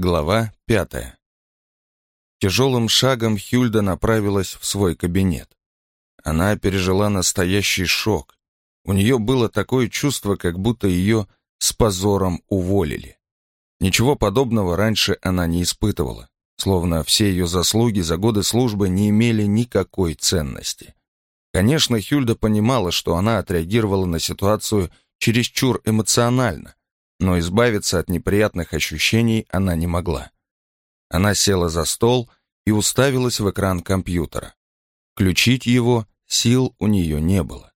Глава пятая. Тяжелым шагом Хюльда направилась в свой кабинет. Она пережила настоящий шок. У нее было такое чувство, как будто ее с позором уволили. Ничего подобного раньше она не испытывала, словно все ее заслуги за годы службы не имели никакой ценности. Конечно, Хюльда понимала, что она отреагировала на ситуацию чересчур эмоционально, но избавиться от неприятных ощущений она не могла. Она села за стол и уставилась в экран компьютера. Включить его сил у нее не было.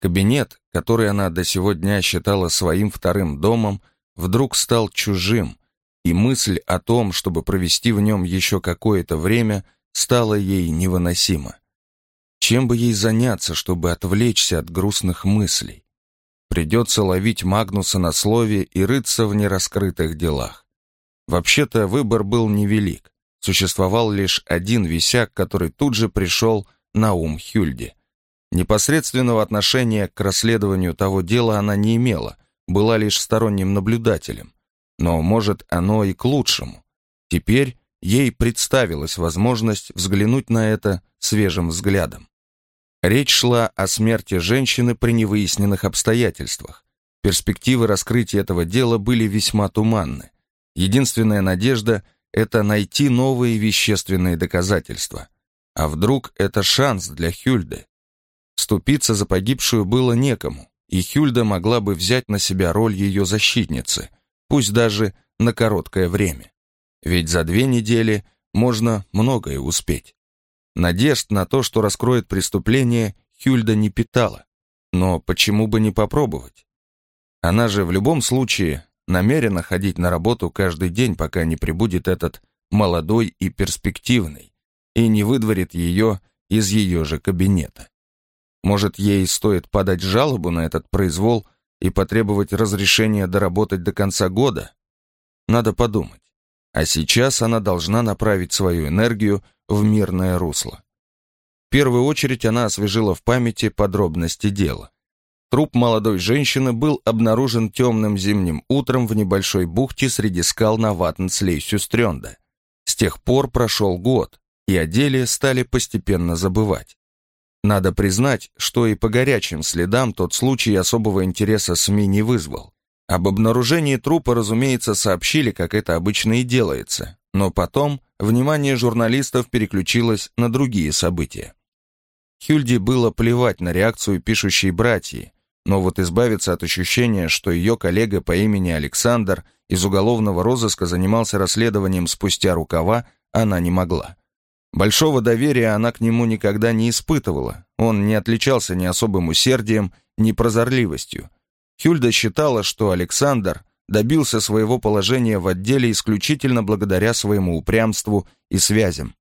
Кабинет, который она до сего дня считала своим вторым домом, вдруг стал чужим, и мысль о том, чтобы провести в нем еще какое-то время, стала ей невыносима. Чем бы ей заняться, чтобы отвлечься от грустных мыслей? Придется ловить Магнуса на слове и рыться в нераскрытых делах. Вообще-то выбор был невелик. Существовал лишь один висяк, который тут же пришел на ум Хюльде. Непосредственного отношения к расследованию того дела она не имела, была лишь сторонним наблюдателем. Но, может, оно и к лучшему. Теперь ей представилась возможность взглянуть на это свежим взглядом. Речь шла о смерти женщины при невыясненных обстоятельствах. Перспективы раскрытия этого дела были весьма туманны. Единственная надежда — это найти новые вещественные доказательства. А вдруг это шанс для Хюльды? Ступиться за погибшую было некому, и Хюльда могла бы взять на себя роль ее защитницы, пусть даже на короткое время. Ведь за две недели можно многое успеть. Надежд на то, что раскроет преступление, Хюльда не питала. Но почему бы не попробовать? Она же в любом случае намерена ходить на работу каждый день, пока не прибудет этот молодой и перспективный, и не выдворит ее из ее же кабинета. Может, ей стоит подать жалобу на этот произвол и потребовать разрешения доработать до конца года? Надо подумать. А сейчас она должна направить свою энергию в мирное русло. В первую очередь она освежила в памяти подробности дела. Труп молодой женщины был обнаружен темным зимним утром в небольшой бухте среди скал на Ваттенслейсюстрёнда. С тех пор прошел год, и о деле стали постепенно забывать. Надо признать, что и по горячим следам тот случай особого интереса СМИ не вызвал. Об обнаружении трупа, разумеется, сообщили, как это обычно и делается, но потом внимание журналистов переключилось на другие события. Хюльде было плевать на реакцию пишущей братьи, но вот избавиться от ощущения, что ее коллега по имени Александр из уголовного розыска занимался расследованием спустя рукава, она не могла. Большого доверия она к нему никогда не испытывала, он не отличался ни особым усердием, ни прозорливостью. Хюльда считала, что Александр добился своего положения в отделе исключительно благодаря своему упрямству и связям.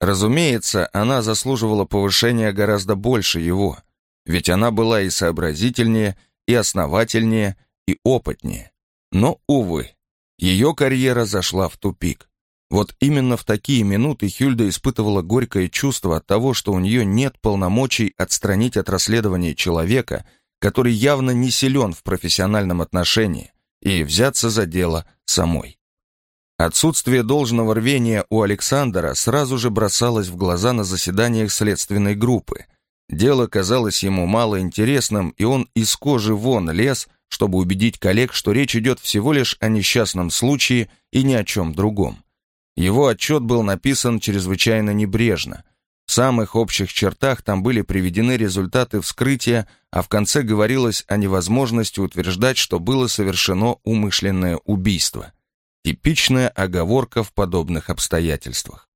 Разумеется, она заслуживала повышения гораздо больше его, ведь она была и сообразительнее, и основательнее, и опытнее. Но, увы, ее карьера зашла в тупик. Вот именно в такие минуты Хюльда испытывала горькое чувство от того, что у нее нет полномочий отстранить от расследования человека, который явно не силен в профессиональном отношении, и взяться за дело самой. Отсутствие должного рвения у Александра сразу же бросалось в глаза на заседаниях следственной группы. Дело казалось ему мало интересным, и он из кожи вон лез, чтобы убедить коллег, что речь идет всего лишь о несчастном случае и ни о чем другом. Его отчет был написан чрезвычайно небрежно. В самых общих чертах там были приведены результаты вскрытия, а в конце говорилось о невозможности утверждать, что было совершено умышленное убийство. Типичная оговорка в подобных обстоятельствах.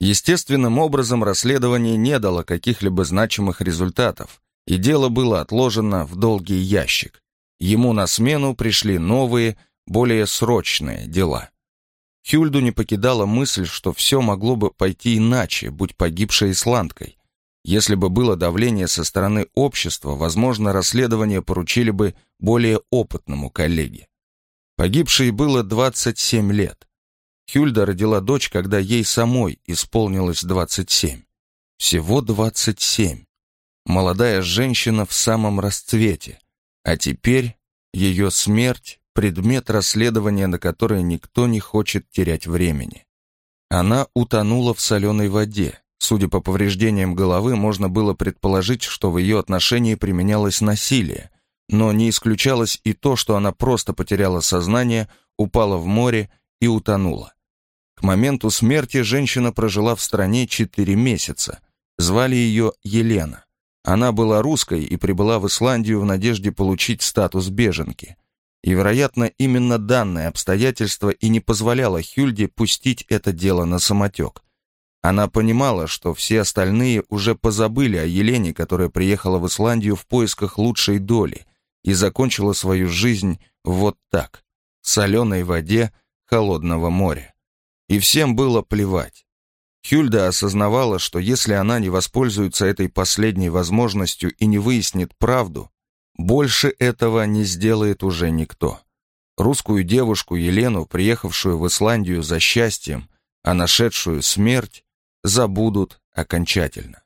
Естественным образом расследование не дало каких-либо значимых результатов, и дело было отложено в долгий ящик. Ему на смену пришли новые, более срочные дела. Хюльду не покидала мысль, что все могло бы пойти иначе, будь погибшей исландкой. Если бы было давление со стороны общества, возможно, расследование поручили бы более опытному коллеге. Погибшей было 27 лет. Хюльда родила дочь, когда ей самой исполнилось 27. Всего 27. Молодая женщина в самом расцвете. А теперь ее смерть предмет расследования, на которое никто не хочет терять времени. Она утонула в соленой воде. Судя по повреждениям головы, можно было предположить, что в ее отношении применялось насилие, но не исключалось и то, что она просто потеряла сознание, упала в море и утонула. К моменту смерти женщина прожила в стране 4 месяца. Звали ее Елена. Она была русской и прибыла в Исландию в надежде получить статус беженки. И, вероятно, именно данное обстоятельство и не позволяло Хюльде пустить это дело на самотек. Она понимала, что все остальные уже позабыли о Елене, которая приехала в Исландию в поисках лучшей доли и закончила свою жизнь вот так, в соленой воде холодного моря. И всем было плевать. Хюльда осознавала, что если она не воспользуется этой последней возможностью и не выяснит правду, больше этого не сделает уже никто. Русскую девушку Елену, приехавшую в Исландию за счастьем, а нашедшую смерть, забудут окончательно.